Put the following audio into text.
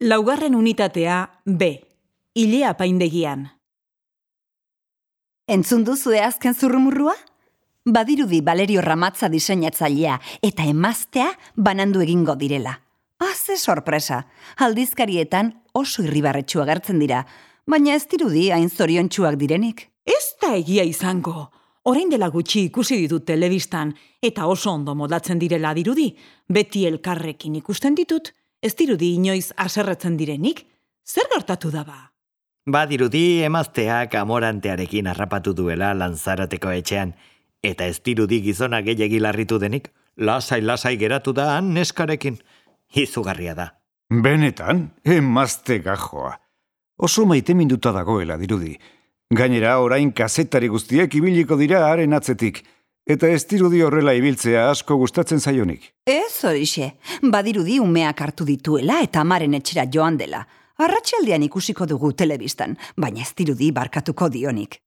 Laugarren unitatea B. Ilea paindegian. Entzun duzue azken zurrumurrua? Badirudi Valerio Ramatza diseinatzailea eta emaztea banandu egingo direla. Haze sorpresa, aldizkarietan oso irribarretxua agertzen dira, baina ez dirudi hain zoriontsuak direnik. Ez da egia izango. Orain dela gutxi ikusi ditut telebistan eta oso ondo modatzen direla dirudi. Beti elkarrekin ikusten ditut, ez dirudi inoiz aserretzen direnik. Zer gertatu da ba? Badirudi emazteak amorantearekin harrapatu duela lanzarateko etxean, eta ez dirudi gizona gehiagi larritu denik, lasai-lasai geratu da han neskarekin. Izugarria da. Benetan, emazte gajoa. Oso maite minduta dagoela dirudi. Gainera, orain kazetari guztiek ibiliko dira haren atzetik, eta ez dirudi horrela ibiltzea asko gustatzen zaionik. Ez horixe, badirudi umeak hartu dituela eta amaren etxera joan dela. Arratxaldean ikusiko dugu telebistan, baina ez dirudi barkatuko dionik.